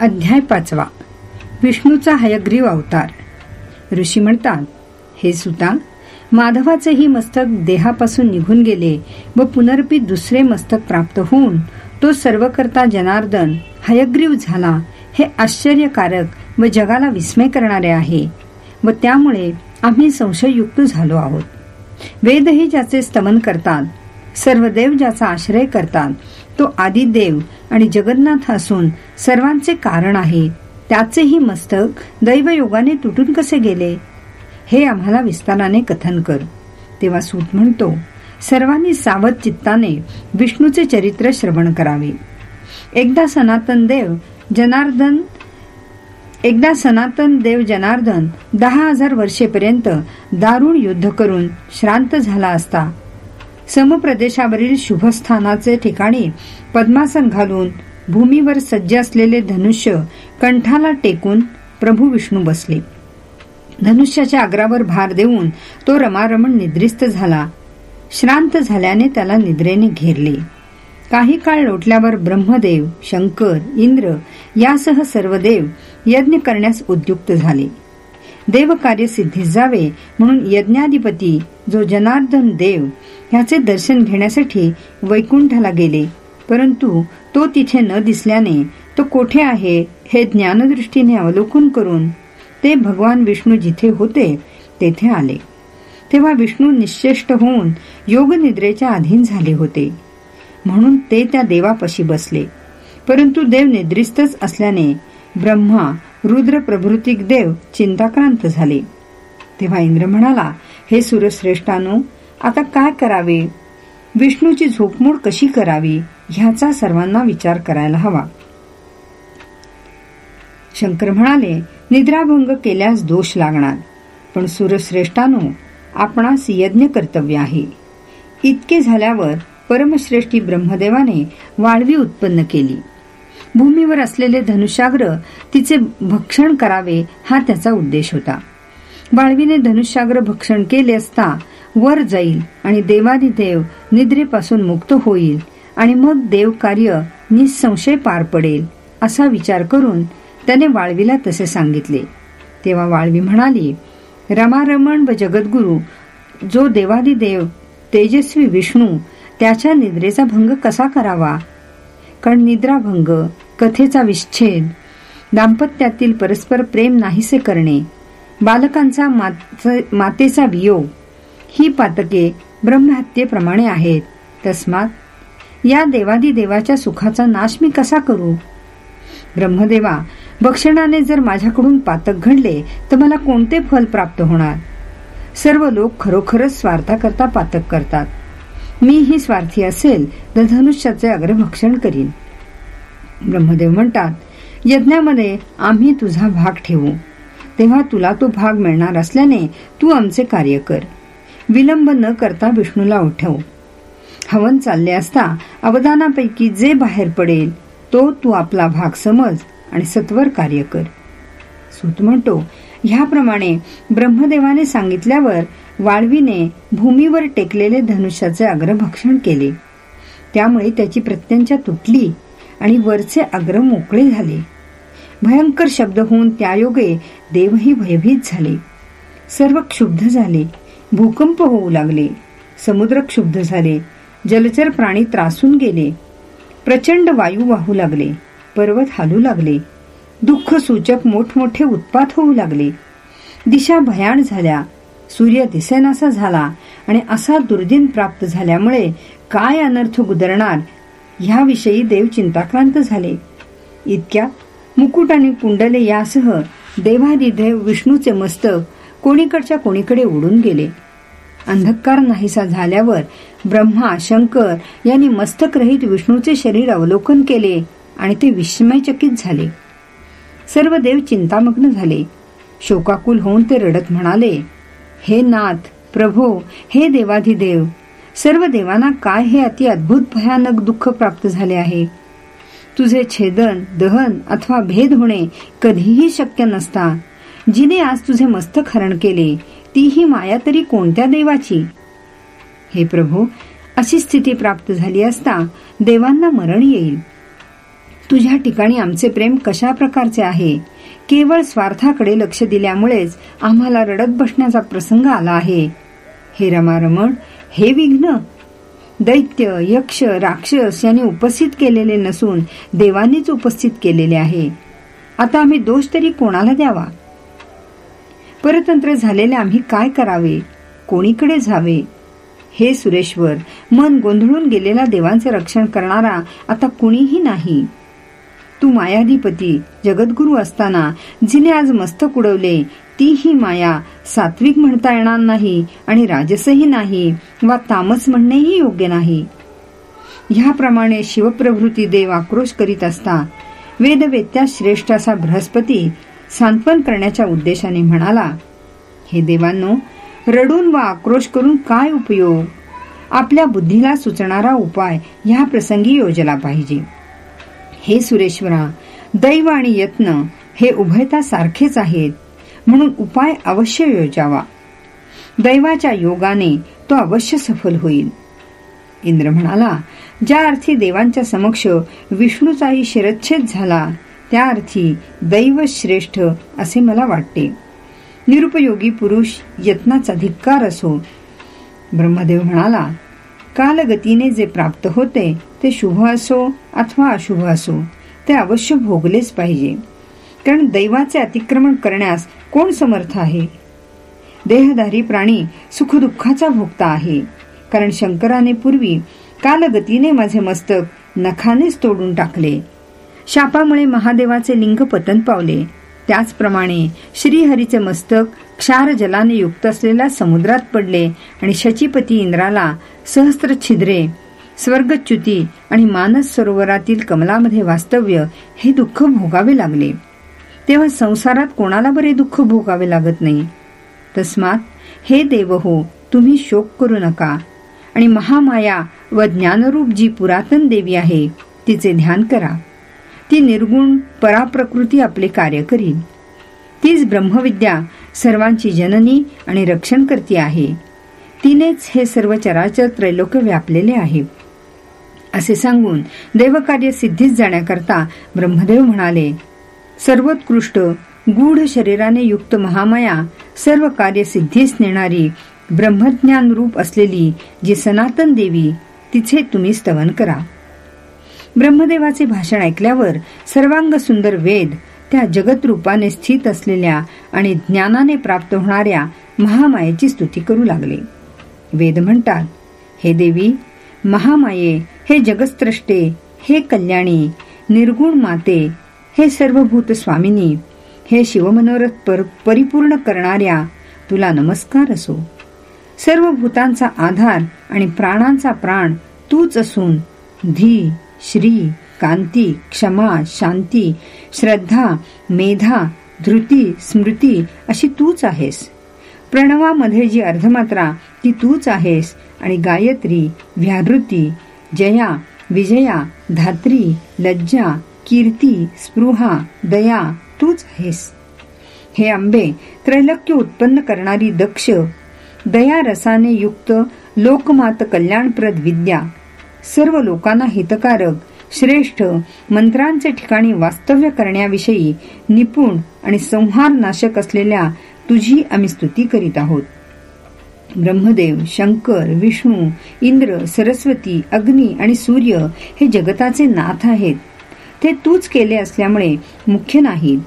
अध्याय पाचवा. विष्णूचा हयग्रीव अवतार. ऋषी म्हणतात हे सुता माधवाचेही मस्तक देहापासून निघून गेले व पुनर्पी दुसरे मस्तक प्राप्त होऊन तो सर्वकर्ता जनार्दन हयग्रीव झाला हे आश्चर्यकारक व जगाला विस्मय करणारे आहे व त्यामुळे आम्ही संशययुक्त झालो आहोत. वेदही ज्याचे स्तमन करतात सर्व देव ज्याचा आश्रय करतात तो आदिदेव आणि जगन्नाथ असून सर्वांचे कारण आहे. त्याचेही मस्तक दैवयोगाने तुटून कसे गेले? हे आम्हाला विस्ताराने कथन कर. तेव्हा सूत म्हणतो सर्वांनी सावध चित्ताने विष्णूचे चरित्र श्रवण करावे. एकदा सनातन देव जनार्दन एकदा सनातन देव जनार्दन दहा हजार वर्षेपर्यंत दारुण युद्ध करून श्रांत झाला असता समप्रदेशावरील शुभस्थानाचे ठिकाणी पद्मासन घालून भूमीवर सज्ज असलेले धनुष्य कंठाला टेकून प्रभू विष्णू बसले. धनुष्याच्या आग्रावर भार देऊन तो रमारमण निद्रिस्त झाला. श्रांत झाल्याने त्याला निद्रेने घेरले. काही काळ लोटल्यावर ब्रह्मदेव शंकर इंद्र यासह सर्व देव यज्ञ करण्यास उद्युक्त झाले. देवकार्य सिद्धीस जावे म्हणून यज्ञाधिपती जो जनार्दन देव ह्याचे दर्शन घेण्यासाठी वैकुंठाला गेले. परंतु तो तिथे न दिसल्याने तो कोठे आहे हे ज्ञानदृष्टीने अवलोकन करून ते भगवान विष्णू जिथे होते तेथे आले. तेव्हा विष्णू निश्चेष्ट होऊन योगनिद्रेच्या अधीन झाले होते. म्हणून ते त्या देवापशी बसले. परंतु देव निद्रिस्तच असल्याने ब्रह्मा रुद्र प्रभृतिक देव चिंताक्रांत झाले. तेव्हा इंद्र म्हणाला हे सुरश्रेष्ठानो आता काय करावे? विष्णूची झोपमोड कशी करावी? ह्याचा सर्वांना विचार करायला हवा. शंकर म्हणाले निद्राभंग केल्यास दोष लागणार पण सुरश्रेष्ठानो आपणास यज्ञ कर्तव्य आहे. इतके झाल्यावर परमश्रेष्ठी ब्रह्मदेवाने वाळवी उत्पन्न केली. भूमीवर असलेले धनुष्याग्र तिचे भक्षण करावे हा त्याचा उद्देश होता. वाळवीने धनुष्याग्र भक्षण केले असता वर जाईल आणि देवाधिदेव निद्रेपासून मुक्त होईल आणि मग देव कार्य निसंशय पार पडेल असा विचार करून त्याने वाळवीला तसे सांगितले. तेव्हा वाळवी म्हणाली रमारमण व जगद्गुरु जो देवादिदेव तेजस्वी विष्णू त्याच्या निद्रेचा भंग कसा करावा? कारण निद्राभंग कथेचा विच्छेद दाम्पत्यातील परस्पर प्रेम नाहीसे करणे बालकांचा मातेचा वियोग ही पातके ब्रह्महत्येप्रमाणे आहेत. तस्मात या देवादी देवाच्या सुखाचा नाश मी कसा करू? ब्रह्मदेवा भक्षणाने जर माझ्याकडून पातक घडले तर मला कोणते फल प्राप्त होणार? सर्व लोक खरोखरच स्वार्थाकरता पातक करतात. मी ही स्वार्थी असेल तर धनुष्याचे अग्रभक्षण करीन. ब्रह्मदेव म्हणतात यज्ञामध्ये आम्ही तुझा भाग ठेवू. तेव्हा तुला तो भाग मिळणार असल्याने तू आमचे कार्य कर. विलंब न करता विष्णूला उठव. हवन चालले असता अवदानापैकी जे बाहेर पडेल तो तू आपला भाग समज आणि सत्वर कार्य कर. सूत म्हणतो ह्याप्रमाणे ब्रह्मदेवाने सांगितल्यावर वाळवीने भूमीवर टेकलेले धनुष्याचे अग्रभक्षण केले. त्यामुळे त्याची प्रत्यंचा तुटली आणि वरचे अग्र मोकळे झाले. भयंकर शब्द होऊन त्यायोगे देवही भयभीत झाले. सर्व क्षुब्ध झाले. भूकंप होऊ लागले. समुद्र क्षुब्ध झाले. जलचर प्राणी त्रासून गेले. प्रचंड वायू वाहू लागले. पर्वत हालू लागले. दुःख सूचक मोठमोठे उत्पात होऊ लागले. दिशा भयाण झाल्या. सूर्य दिसेनासा झाला आणि असा दुर्दिन प्राप्त झाल्यामुळे काय अनर्थ गुदरणार ह्याविषयी देव चिंताक्रांत झाले. इतक्या मुकुट आणि कुंडले यासह देवादिदेव विष्णूचे मस्तक कोणीकडच्या कोणीकडे उडून गेले. अंधकार नाहीसा झाल्यावर ब्रह्मा शंकर यांनी मस्तकरहित विष्णूचे शरीर अवलोकन केले आणि ते विस्मयचकित झाले. सर्व देव चिंतामग्न झाले. शोकाकुल होऊन ते रडत म्हणाले हे नाथ प्रभो हे देवाधिदेव सर्व देवांना काय हे अति अद्भुत भयानक दुःख प्राप्त झाले आहे? तुझे छेदन दहन अथवा भेद होणे कधीही शक्य नसता. जिने आज तुझे मस्तक हरण केले ती ही माया तरी कोणत्या देवाची? हे प्रभू अशी स्थिती प्राप्त झाली असता देवांना मरण येईल. तुझ्या ठिकाणी आमचे प्रेम कशा प्रकारचे आहे? केवळ स्वार्थाकडे लक्ष दिल्यामुळेच आम्हाला रडत बसण्याचा प्रसंग आला आहे. हे रमारमण हे विघ्न दैत्य यक्ष राक्षस यांनी उपस्थित केलेले नसून देवानेच उपस्थित केलेले आहे. आता आम्ही दोष तरी कोणाला द्यावा? परतंत्र झालेले आम्ही काय करावे? कोणीकडे जावे? हे सुरेश्वर मन गोंधळून गेलेल्या देवांचे रक्षण करणारा आता कुणीही नाही. तू मायाधिपती जगद्गुरु असताना जिने आज मस्तक उडवले ती ही माया सात्विक म्हणता येणार नाही आणि राजसही नाही वा तामस म्हणणेही योग्य नाही. ह्याप्रमाणे शिवप्रभृती देव आक्रोश करीत असता वेदवेत्या श्रेष्ठ असा बृहस्पती सांत्वन करण्याच्या उद्देशाने म्हणाला हे देवांनो रडून वा आक्रोश करून काय उपयोग? आपल्या बुद्धीला सुचणारा उपाय ह्या प्रसंगी योजला पाहिजे. हे सुरेश्वरा दैव आणि यत्न हे उभयता सारखेच आहेत म्हणून उपाय अवश्य योजावा. दैवाच्या योगाने तो अवश्य सफल होईल. इंद्र म्हणाला ज्या अर्थी देवांच्या समक्ष विष्णूचाही शिरच्छेद झाला त्या अर्थी दैव श्रेष्ठ असे मला वाटते. निरुपयोगी पुरुष यत्नाचा धिक्कार असो. ब्रह्मदेव म्हणाला कालगतीने जे प्राप्त होते ते शुभ असो अथवा अशुभ असो ते अवश्य भोगलेच पाहिजे. कारण दैवाचे अतिक्रमण करण्यास कोण समर्थ आहे? देहधारी प्राणी सुखदुःखाचा भोगता आहे. कारण शंकराने पूर्वी कालगतीने माझे मस्तक नखानेच तोडून टाकले. शापामुळे महादेवाचे लिंग पतन पावले. त्याचप्रमाणे श्रीहरीचे मस्तक क्षार जलाने युक्त असलेल्या समुद्रात पडले आणि शचीपती इंद्राला सहस्त्र छिद्रे स्वर्गच्युती आणि मानस सरोवरातील कमलामध्ये वास्तव्य हे दुःख भोगावे लागले. तेव्हा संसारात कोणाला बरे दुःख भोगावे लागत नाही? तस्मात हे देव हो तुम्ही शोक करू नका. आणि महामाया व ज्ञानरूप जी पुरातन देवी आहे तिचे ध्यान करा. ती निर्गुण पराप्रकृती आपले कार्य करील तीच ब्रह्मविद्या सर्वांची जननी आणि रक्षण करती आहे. तिनेच हे सर्व चराचर त्रैलोक्य व्यापलेले आहे. असे सांगून देवकार्य सिद्धीस जाण्याकरता ब्रह्मदेव म्हणाले सर्वोत्कृष्ट गूढ शरीराने युक्त महामाया सर्व कार्य सिद्धीस नेणारी ब्रह्मज्ञान रूप असलेली जी सनातन देवी तिचे तुम्ही स्तवन करा. ब्रह्मदेवाचे भाषण ऐकल्यावर सर्वांग सुंदर वेद त्या जगत रूपाने स्थित असलेल्या आणि ज्ञानाने प्राप्त होणाऱ्या महामायेची स्तुती करू लागले. वेद म्हणतात हे देवी महामाये हे जगस्त्रष्टे हे कल्याणी निर्गुण माते हे सर्वभूत स्वामिनी हे शिवमनोरथ पर, परिपूर्ण करणाऱ्या तुला नमस्कार असो. सर्व भूतांचा आधार आणि प्राणांचा प्राण तूच असून धी श्री कांती क्षमा शांती श्रद्धा मेधा धृती स्मृती अशी तूच आहेस. प्रणवामध्ये जी अर्धमात्रा ती तूच आहेस. आणि गायत्री व्याहृती जया विजया धात्री लज्जा कीर्ती स्पृहा दया तूच आहेस. हे आंबे त्रैलक्य उत्पन्न करणारी दक्ष दया रसाने युक्त लोकमात कल्याणप्रद विद्या सर्व लोकांना हितकारक श्रेष्ठ मंत्रांचे ठिकाणी वास्तव्य करण्याविषयी निपुण आणि संहार नाशक असलेल्या तुझी आम्ही स्तुती करीत आहोत. ब्रह्मदेव शंकर विष्णू इंद्र सरस्वती अग्नी आणि सूर्य हे जगताचे नाथ आहेत. ते तूच केले असल्यामुळे मुख्य नाहीत.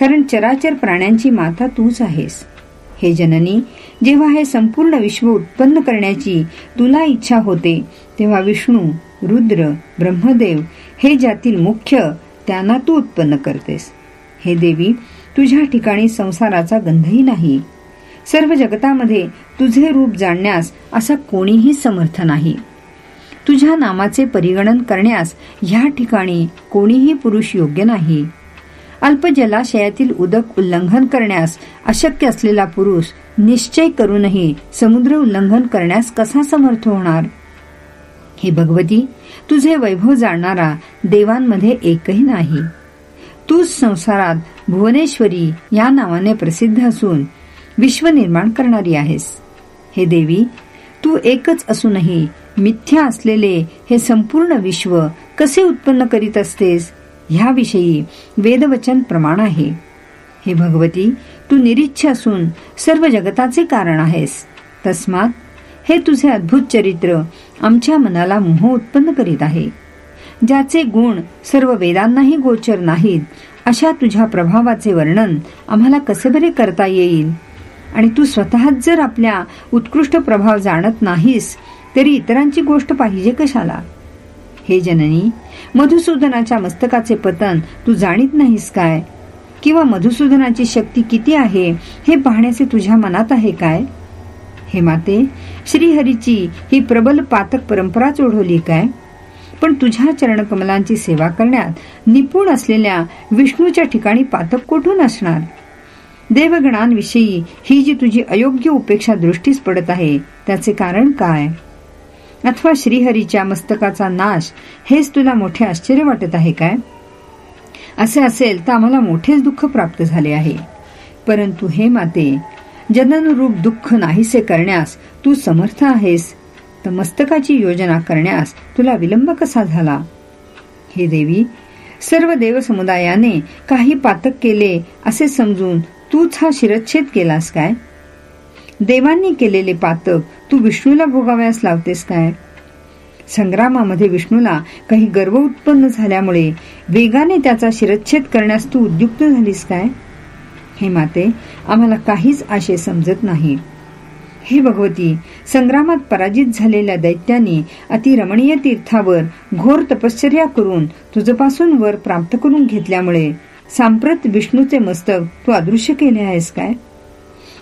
कारण चराचर प्राण्यांची माता तूच आहेस. हे जननी जेव्हा हे संपूर्ण विश्व उत्पन्न करण्याची तुला इच्छा होते तेव्हा विष्णू रुद्र ब्रह्मदेव हे ज्यातील मुख्य त्यांना तू उत्पन्न करतेस. हे देवी तुझ्या ठिकाणी संसाराचा गंधही नाही. सर्व जगतामध्ये तुझे रूप जाणण्यास असा कोणीही समर्थ नाही. तुझ्या नामाचे परिगणन करण्यास ह्या ठिकाणी कोणीही पुरुष योग्य नाही. अल्प जलाशयातील उदक उल्लंघन करण्यास अशक्य असलेला पुरुष निश्चय करूनही समुद्र उल्लंघन करण्यास कसा समर्थ होणार? हे भगवती तुझे वैभव जाणणारा देवांमध्ये एकही नाही. तूच संसारात भुवनेश्वरी या नावाने प्रसिद्ध असून विश्व निर्माण करणारी आहेस. हे देवी तू एकच असूनही मिथ्या असलेले हे संपूर्ण विश्व कसे उत्पन्न करीत असतेस? ह्याविषयी वेदवचन प्रमाण आहे. हे भगवती तू निरीच्छ असून सर्व जगताचे कारण आहेस. तस्मात हे तुझे अद्भुत चरित्र आमच्या मनाला मोह उत्पन्न करीत आहे. ज्याचे गुण सर्व वेदांनाही गोचर नाहीत अशा तुझ्या प्रभावाचे वर्णन आम्हाला कसे बरे करता येईल? आणि तू स्वतःच जर आपल्या उत्कृष्ट प्रभाव जाणत नाहीस तरी इतरांची गोष्ट पाहिजे कशाला? हे जननी मधुसूदनाच्या मस्तकाचे पतन तू जाणीत नाहीस काय? किंवा मधुसूदनाची शक्ती किती आहे हे पाहण्याचे तुझ्या मनात आहे काय? हे माते श्रीहरीची ही प्रबल पातक परंपरा ओढवली काय? पण तुझ्या चरणकमलांची सेवा करण्यात निपुण असलेल्या विष्णूच्या ठिकाणी पातक कोठून असणार? देवगणांविषयी ही जी तुझी अयोग्य उपेक्षा दृष्टीस पडत आहे त्याचे कारण काय? अथवा श्रीहरीच्या मस्तकाचा नाश हेच तुला मोठे आश्चर्य वाटत आहे काय? असे असेल तर आम्हाला मोठेच दुःख प्राप्त झाले आहे. परंतु हे माते जननरूप दुःख नाहीसे करण्यास तू समर्थ आहेस. तर मस्तकाची योजना करण्यास तुला विलंब कसा झाला? हे देवी सर्व देव समुदायाने काही पातक केले असे समजून तूच हा शिरच्छेद केलास काय? देवांनी केलेले पातक तू विष्णूला भोगाव्यास लावतेस काय? संग्रामामध्ये विष्णूला काही गर्व उत्पन्न झाल्यामुळे वेगाने त्याचा शिरच्छेद करण्यास तू उद्युक्त झालीस काय? हे माते आम्हाला काहीच आशे समजत नाही. हे भगवती संग्रामात पराजित झालेल्या दैत्याने अतिरमणीय तीर्थावर घोर तपश्चर्या करून तुझपासून वर प्राप्त करून घेतल्यामुळे सांप्रत विष्णूचे मस्तक तू अदृश्य केले आहेस काय?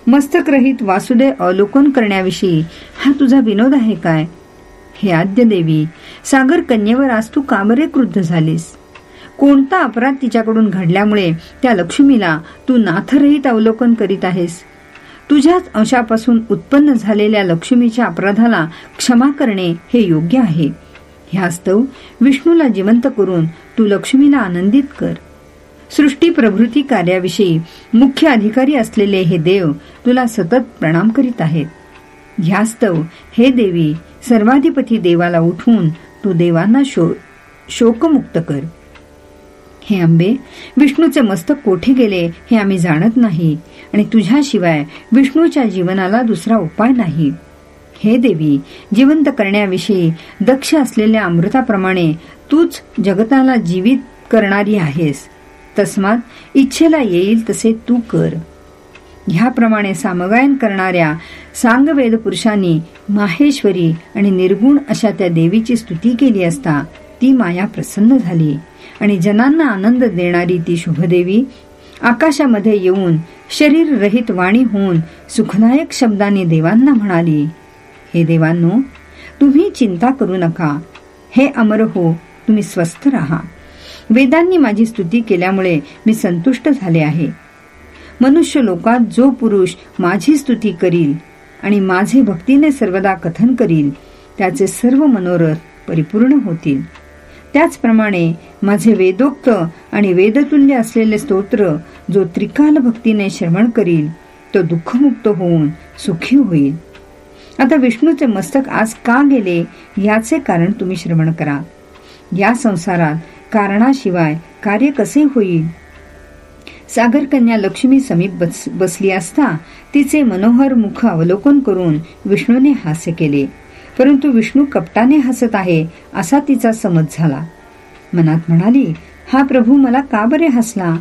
मस्तकरहित वासुदेव अवलोकन करण्याविषयी हा तुझा विनोद आहे काय? हे आद्य देवी सागर कन्येवर आज तू कामरे क्रुद्ध झालीस. कोणता अपराध तिच्याकडून घडल्यामुळे त्या लक्ष्मीला तू नाथरहित अवलोकन करीत आहेस? तुझ्याच अंशापासून उत्पन्न झालेल्या लक्ष्मीच्या अपराधाला क्षमा करणे हे योग्य आहे. ह्यास्तव विष्णूला जिवंत करून तू लक्ष्मीला आनंदित कर. सृष्टी प्रभृती कार्याविषयी मुख्य अधिकारी असलेले हे देव तुला सतत प्रणाम करीत आहेत. ह्यास्तव हे देवी सर्वाधिपती देवाला उठून तू देवांना शो शोकमुक्त कर. हे आंबे विष्णूचे मस्तक कोठे गेले हे आम्ही जाणत नाही आणि तुझ्याशिवाय विष्णूच्या जीवनाला दुसरा उपाय नाही. हे देवी जिवंत करण्याविषयी दक्ष असलेल्या अमृताप्रमाणे तूच जगताला जीवित करणारी आहेस. तस्मात इच्छेला येईल तसे तू कर. ह्याप्रमाणे सामगायन करणाऱ्या सांगवेद पुरुषांनी माहेश्वरी आणि निर्गुण अशा त्या देवीची स्तुती केली असता ती माया प्रसन्न झाली. आणि जनांना आनंद देणारी ती शुभदेवी आकाशामध्ये येऊन शरीर रहित वाणी होऊन सुखदायक शब्दांनी देवांना म्हणाली हे देवांनो तुम्ही चिंता करू नका. हे अमर हो तुम्ही स्वस्थ राहा. वेदांनी माझी स्तुती केल्यामुळे मी संतुष्ट झाले आहे. मनुष्य लोकात जो पुरुष माझी स्तुती करील आणि माझे भक्तीने सर्वदा कथन करील त्याचे सर्व मनोरथ परिपूर्ण होतील. त्याचप्रमाणे माझे वेदोक्त आणि वेदतुल्य असलेले स्तोत्र जो त्रिकाल भक्तीने श्रवण करील तो दुःखमुक्त होऊन सुखी होईल. आता विष्णूचे मस्तक आज का गेले याचे कारण तुम्ही श्रवण करा. या संसारात कारणाशिवाय कार्य कसे होईल? सागरकन्या लक्ष्मी समीप बस, बसली असता तिचे मनोहर मुख अवलोकन करून विष्णूने हास्य केले. परंतु विष्णू कपटाने हसत आहे असा तिचा समज झाला. मनात म्हणाली हा प्रभू मला का बरे हसला?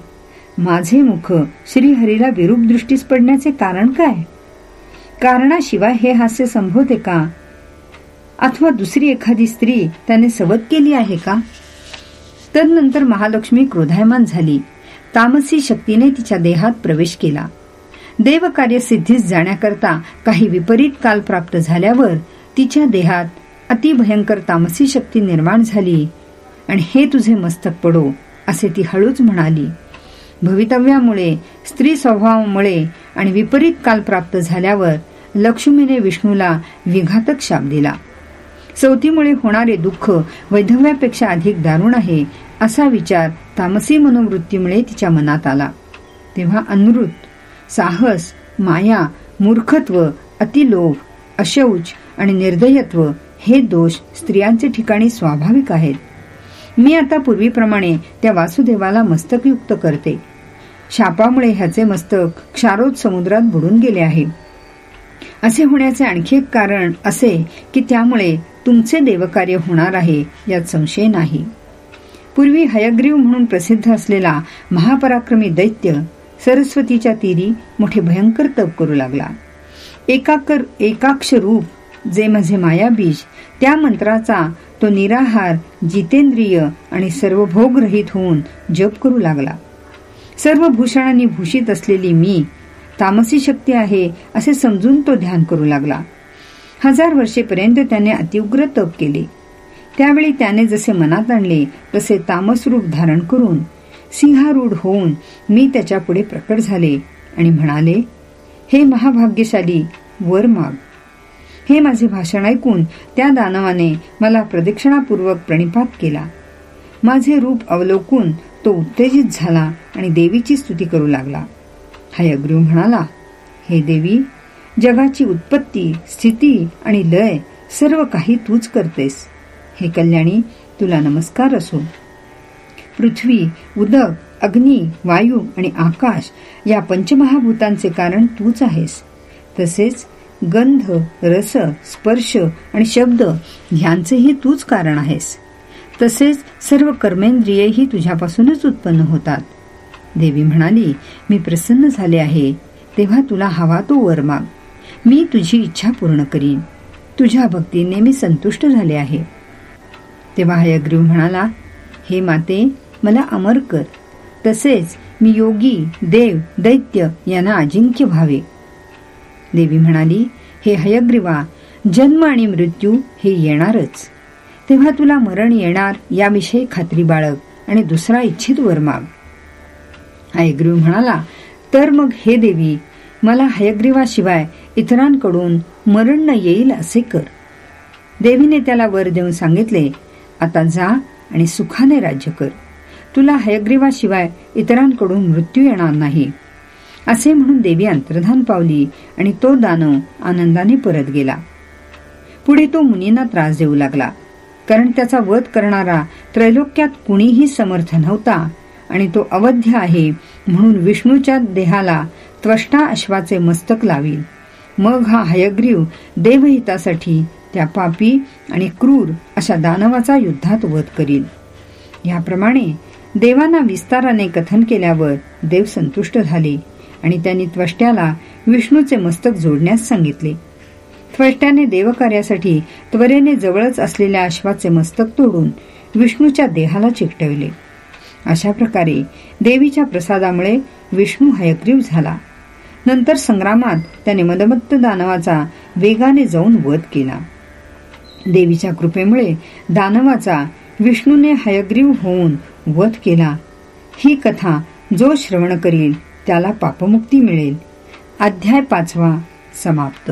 माझे मुख श्रीहरीला विरूप दृष्टीस पडण्याचे कारण काय? कारणाशिवाय हे हास्य संभवते का? अथवा दुसरी एखादी स्त्री त्याने सवत केली आहे का? तदनंतर महालक्ष्मी क्रोधायमान झाली. तामसी शक्तीने तिच्या देहात प्रवेश केला. देवकार्य सिद्धीस जाण्याकरता काही विपरीत काल प्राप्त झाल्यावर तिच्या देहात अतिभयंकर तामसी शक्ती निर्माण झाली. आणि हे तुझे मस्तक पडो असे ती हळूच म्हणाली. भवितव्यामुळे स्त्री स्वभावामुळे आणि विपरीत काल प्राप्त झाल्यावर लक्ष्मीने विष्णूला विघातक शाप दिला. सवतीमुळे होणारे दुःख वैधव्यापेक्षा अधिक दारुण आहे असा विचार तामसी मनोवृत्तीमुळे तिच्या मनात आला. तेव्हा अनृत साहस माया मूर्खत्व अतिलोभ अशौच आणि निर्दयत्व हे दोष स्त्रियांचे ठिकाणी स्वाभाविक आहेत. मी आता पूर्वीप्रमाणे त्या वासुदेवाला मस्तकयुक्त करते. शापामुळे ह्याचे मस्तक क्षारोद समुद्रात बुडून गेले आहे. असे होण्याचे आणखी एक कारण असे की त्यामुळे तुमचे देवकार्य होणार आहे यात संशय नाही. पूर्वी हयग्रीव म्हणून प्रसिद्ध असलेला महापराक्रमी दैत्य सरस्वतीच्या तीरी मोठे भयंकर तप करू लागला. एकाकर एकाक्ष रूप जे माझे मायाबीज त्या मंत्राचा तो निराहार जितेंद्रिय आणि सर्व भोगरहित होऊन जप करू लागला. सर्व भूषणांनी भूषित असलेली मी तामसी शक्ती आहे असे समजून तो ध्यान करू लागला. हजार वर्षेपर्यंत त्याने अतिउग्र तप केले. त्यावेळी त्याने जसे मनात आणले तसे तामस रूप धारण करून सिंहारूढ होऊन मी त्याच्या पुढे प्रकट झाले आणि म्हणाले हे महाभाग्यशाली वर माग. हे माझे भाषण ऐकून त्या दानवाने मला प्रदक्षिणापूर्वक प्रणिपात केला. माझे रूप अवलोकून तो उत्तेजित झाला आणि देवीची स्तुती करू लागला. हयग्रीव म्हणाला हे देवी जगाची उत्पत्ती स्थिती आणि लय सर्व काही तूच करतेस. हे कल्याणी तुला नमस्कार असो. पृथ्वी उदक अग्नी वायू आणि आकाश या पंचमहाभूतांचे कारण तूच आहेस. तसेच गंध रस स्पर्श आणि शब्द ह्यांचेही तूच कारण आहेस. तसेच सर्व कर्मेंद्रियही तुझ्यापासूनच उत्पन्न होतात. देवी म्हणाली मी प्रसन्न झाले आहे. तेव्हा तुला हवा तो वर माग. मी तुझी इच्छा पूर्ण करीन. तुझ्या भक्तीने मी संतुष्ट झाले आहे. तेव्हा हयग्रीव म्हणाला हे माते मला अमर कर. तसेच मी योगी देव दैत्य यांना अजिंक्य व्हावे. देवी म्हणाली हे हयग्रीवा जन्म आणि मृत्यू हे येणारच. तेव्हा तुला मरण येणार याविषयी खात्री बाळग आणि दुसरा इच्छित वर माग. हयग्रीव म्हणाला तर मग हे देवी मला हयग्रीवाशिवाय इतरांकडून मरण न येईल असे कर. देवीने त्याला वर देऊन सांगितले आता जा आणि सुखाने राज्य कर. तुला हयग्रीवाशिवाय इतरांकडून मृत्यू येणार नाही. असे म्हणून देवी अंतर्धान पावली आणि तो दानव आनंदाने परत गेला. पुढे तो मुनींना त्रास देऊ लागला कारण त्याचा वध करणारा त्रैलोक्यात कुणीही समर्थ नव्हता आणि तो अवध्य आहे म्हणून विष्णूच्या देहाला त्वष्टा अश्वाचे मस्तक लावील मग हा हयग्रीव देवहितासाठी त्या पापी आणि क्रूर अशा दानवाचा युद्धात वध करील याप्रमाणे देवांना विस्ताराने कथन केल्यावर देव संतुष्ट झाले आणि त्यांनी त्वष्ट्याला विष्णूचे मस्तक जोडण्यास सांगितले. त्वष्ट्याने देवकार्यासाठी त्वरेने जवळच असलेल्या अश्वाचे मस्तक तोडून विष्णूच्या देहाला चिकटविले. अशा प्रकारे देवीच्या प्रसादामुळे विष्णू हयग्रीव झाला. नंतर संग्रामात त्याने मदमत्त दानवाचा वेगाने जाऊन वध केला. देवीच्या कृपेमुळे दानवाचा विष्णूने हयग्रीव होऊन वध केला. ही कथा जो श्रवण करील त्याला पापमुक्ती मिळेल. अध्याय पाचवा समाप्त.